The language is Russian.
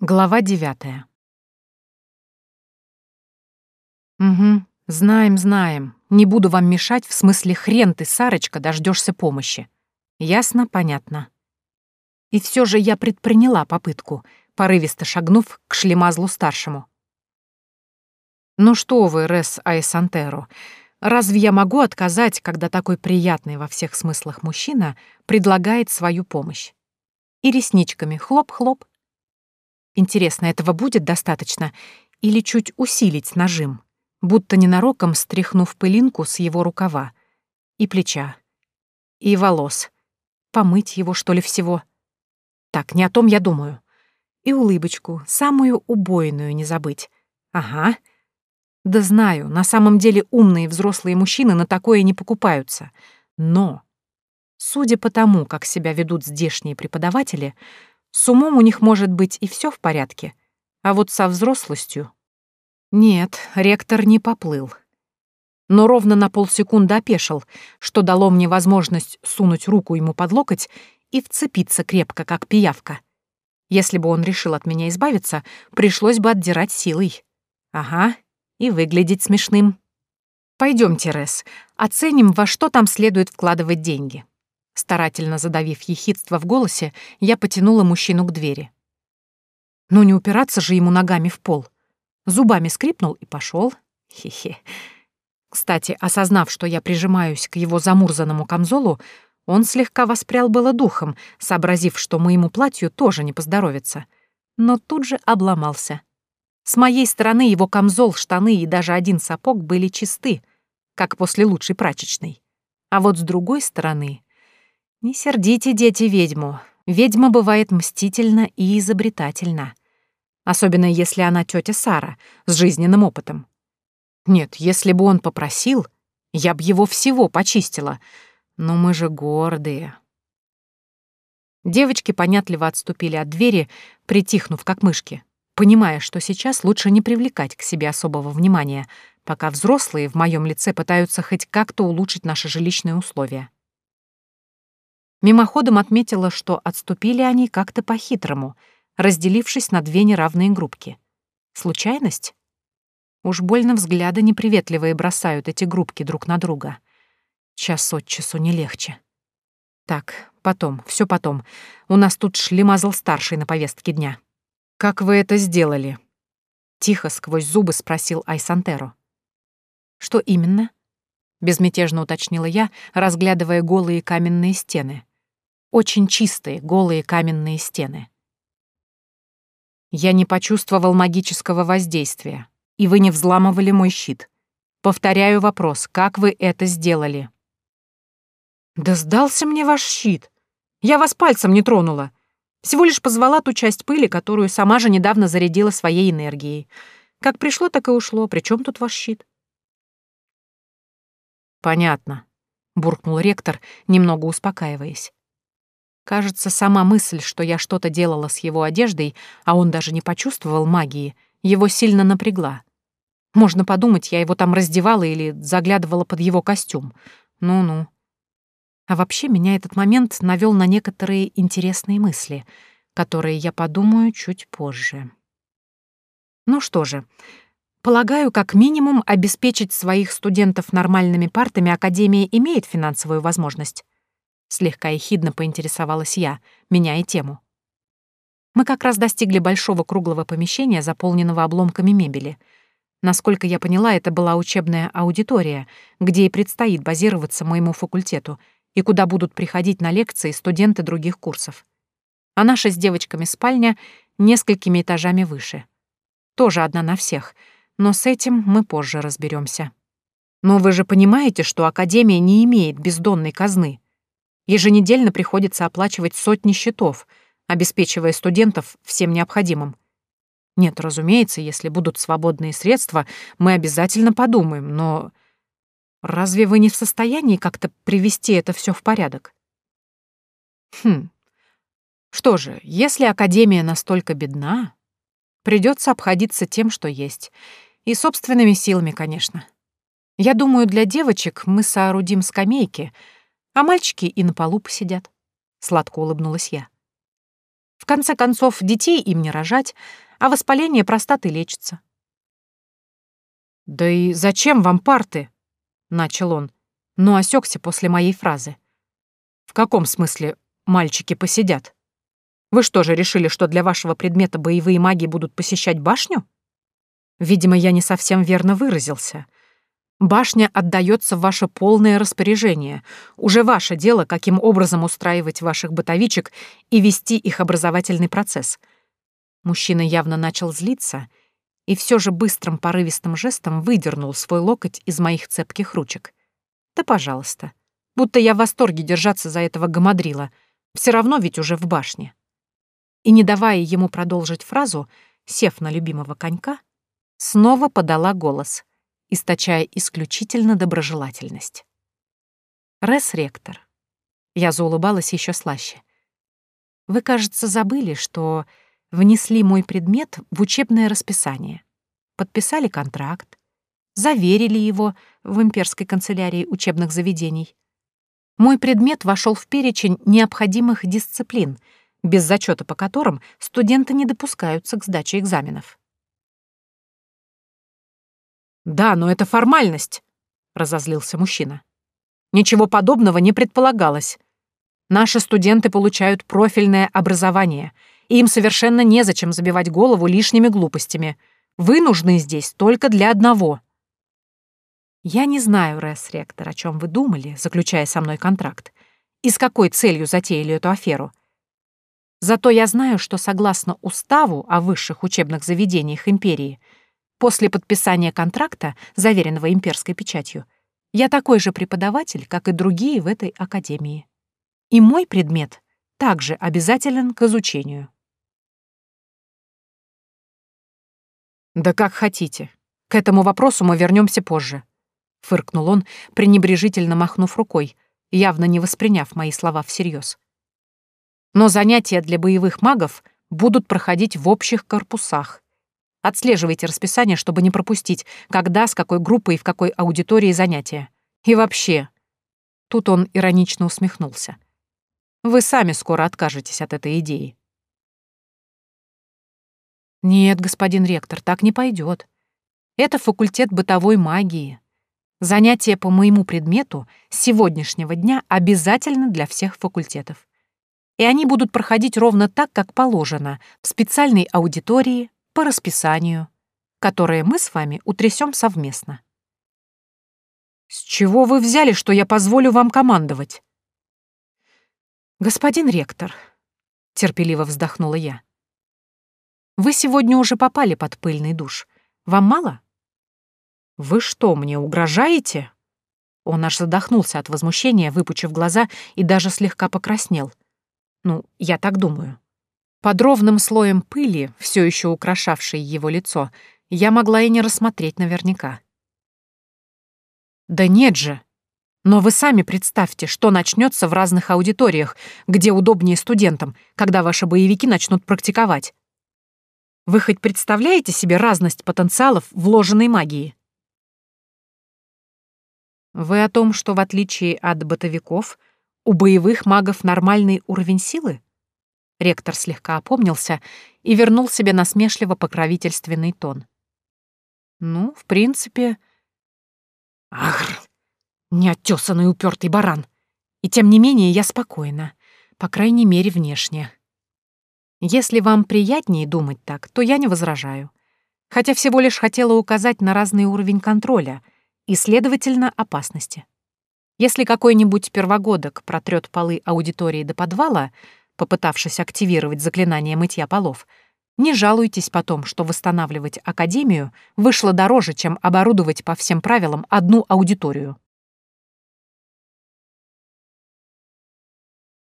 Глава девятая. «Угу, знаем, знаем. Не буду вам мешать, в смысле хрен ты, Сарочка, дождешься помощи. Ясно, понятно. И все же я предприняла попытку, порывисто шагнув к шлемазлу-старшему. «Ну что вы, Рес Айсантеро, разве я могу отказать, когда такой приятный во всех смыслах мужчина предлагает свою помощь? И ресничками хлоп-хлоп, Интересно, этого будет достаточно? Или чуть усилить нажим, будто ненароком стряхнув пылинку с его рукава и плеча, и волос. Помыть его, что ли, всего? Так, не о том я думаю. И улыбочку, самую убойную не забыть. Ага. Да знаю, на самом деле умные взрослые мужчины на такое не покупаются. Но, судя по тому, как себя ведут здешние преподаватели, с умом у них может быть и все в порядке, а вот со взрослостью... Нет, ректор не поплыл. Но ровно на полсекунды опешил, что дало мне возможность сунуть руку ему под локоть и вцепиться крепко, как пиявка. Если бы он решил от меня избавиться, пришлось бы отдирать силой. Ага, и выглядеть смешным. Пойдемте, Рес, оценим, во что там следует вкладывать деньги. Старательно задавив ехидство в голосе, я потянула мужчину к двери. Ну не упираться же ему ногами в пол. Зубами скрипнул и пошел. Хе-хе. Кстати, осознав, что я прижимаюсь к его замурзанному камзолу, он слегка воспрял было духом, сообразив, что моему платью тоже не поздоровится. Но тут же обломался. С моей стороны его камзол, штаны и даже один сапог были чисты, как после лучшей прачечной. А вот с другой стороны не сердите, дети, ведьму. Ведьма бывает мстительна и изобретательна. Особенно если она тетя Сара с жизненным опытом. Нет, если бы он попросил, я б его всего почистила. Но мы же гордые. Девочки понятливо отступили от двери, притихнув как мышки, понимая, что сейчас лучше не привлекать к себе особого внимания, пока взрослые в моем лице пытаются хоть как-то улучшить наши жилищные условия. Мимоходом отметила, что отступили они как-то по-хитрому, разделившись на две неравные группки. Случайность? Уж больно взгляды неприветливые бросают эти группки друг на друга. Час от часу не легче. Так, потом, все потом. У нас тут шлемазл старший на повестке дня. Как вы это сделали? Тихо сквозь зубы спросил Айсантеро. Что именно? Безмятежно уточнила я, разглядывая голые каменные стены. Очень чистые, голые каменные стены. Я не почувствовал магического воздействия, и вы не взламывали мой щит. Повторяю вопрос, как вы это сделали? Да сдался мне ваш щит. Я вас пальцем не тронула. Всего лишь позвала ту часть пыли, которую сама же недавно зарядила своей энергией. Как пришло, так и ушло. Причем тут ваш щит? Понятно, буркнул ректор, немного успокаиваясь. Кажется, сама мысль, что я что-то делала с его одеждой, а он даже не почувствовал магии, его сильно напрягла. Можно подумать, я его там раздевала или заглядывала под его костюм. Ну-ну. А вообще меня этот момент навел на некоторые интересные мысли, которые я подумаю чуть позже. Ну что же, полагаю, как минимум обеспечить своих студентов нормальными партами Академия имеет финансовую возможность. Слегка ехидно поинтересовалась я, меняя тему. Мы как раз достигли большого круглого помещения, заполненного обломками мебели. Насколько я поняла, это была учебная аудитория, где и предстоит базироваться моему факультету, и куда будут приходить на лекции студенты других курсов. А наша с девочками спальня несколькими этажами выше. Тоже одна на всех, но с этим мы позже разберемся. Но вы же понимаете, что Академия не имеет бездонной казны. Еженедельно приходится оплачивать сотни счетов, обеспечивая студентов всем необходимым. Нет, разумеется, если будут свободные средства, мы обязательно подумаем, но разве вы не в состоянии как-то привести это все в порядок? Хм. Что же, если Академия настолько бедна, придется обходиться тем, что есть. И собственными силами, конечно. Я думаю, для девочек мы соорудим скамейки — а мальчики и на полу посидят. Сладко улыбнулась я. В конце концов, детей им не рожать, а воспаление простаты лечится. «Да и зачем вам парты?» — начал он, но осекся после моей фразы. «В каком смысле мальчики посидят? Вы что же решили, что для вашего предмета боевые маги будут посещать башню?» Видимо, я не совсем верно выразился. Башня отдается в ваше полное распоряжение. Уже ваше дело, каким образом устраивать ваших бытовичек и вести их образовательный процесс. Мужчина явно начал злиться и все же быстрым порывистым жестом выдернул свой локоть из моих цепких ручек. Да пожалуйста. Будто я в восторге держаться за этого гамадрила. Все равно ведь уже в башне. И не давая ему продолжить фразу, сев на любимого конька, снова подала голос, источая исключительно доброжелательность. «Рес-ректор». Я заулыбалась еще слаще. «Вы, кажется, забыли, что внесли мой предмет в учебное расписание, подписали контракт, заверили его в имперской канцелярии учебных заведений. Мой предмет вошел в перечень необходимых дисциплин, без зачета по которым студенты не допускаются к сдаче экзаменов. «Да, но это формальность», — разозлился мужчина. «Ничего подобного не предполагалось. Наши студенты получают профильное образование, и им совершенно незачем забивать голову лишними глупостями. Вы нужны здесь только для одного». «Я не знаю, Ресс-ректор, о чем вы думали, заключая со мной контракт, и с какой целью затеяли эту аферу. Зато я знаю, что согласно уставу о высших учебных заведениях империи — После подписания контракта, заверенного имперской печатью, я такой же преподаватель, как и другие в этой академии. И мой предмет также обязателен к изучению. «Да как хотите. К этому вопросу мы вернемся позже», — фыркнул он, пренебрежительно махнув рукой, явно не восприняв мои слова всерьез. «Но занятия для боевых магов будут проходить в общих корпусах, Отслеживайте расписание, чтобы не пропустить, когда, с какой группой и в какой аудитории занятия. И вообще...» Тут он иронично усмехнулся. «Вы сами скоро откажетесь от этой идеи». «Нет, господин ректор, так не пойдет. Это факультет бытовой магии. Занятия по моему предмету с сегодняшнего дня обязательны для всех факультетов. И они будут проходить ровно так, как положено, в специальной аудитории, по расписанию, которое мы с вами утрясем совместно. «С чего вы взяли, что я позволю вам командовать?» «Господин ректор», — терпеливо вздохнула я, — «вы сегодня уже попали под пыльный душ. Вам мало?» «Вы что, мне угрожаете?» Он аж задохнулся от возмущения, выпучив глаза и даже слегка покраснел. «Ну, я так думаю». Под ровным слоем пыли, все еще украшавшей его лицо, я могла и не рассмотреть наверняка. «Да нет же! Но вы сами представьте, что начнется в разных аудиториях, где удобнее студентам, когда ваши боевики начнут практиковать. Вы хоть представляете себе разность потенциалов вложенной магии?» «Вы о том, что в отличие от бытовиков, у боевых магов нормальный уровень силы?» Ректор слегка опомнился и вернул себе насмешливо покровительственный тон. «Ну, в принципе...» «Ах, неотесанный упертый баран! И тем не менее я спокойна, по крайней мере, внешне. Если вам приятнее думать так, то я не возражаю. Хотя всего лишь хотела указать на разный уровень контроля и, следовательно, опасности. Если какой-нибудь первогодок протрет полы аудитории до подвала, попытавшись активировать заклинание мытья полов, не жалуйтесь потом, что восстанавливать академию вышло дороже, чем оборудовать по всем правилам одну аудиторию.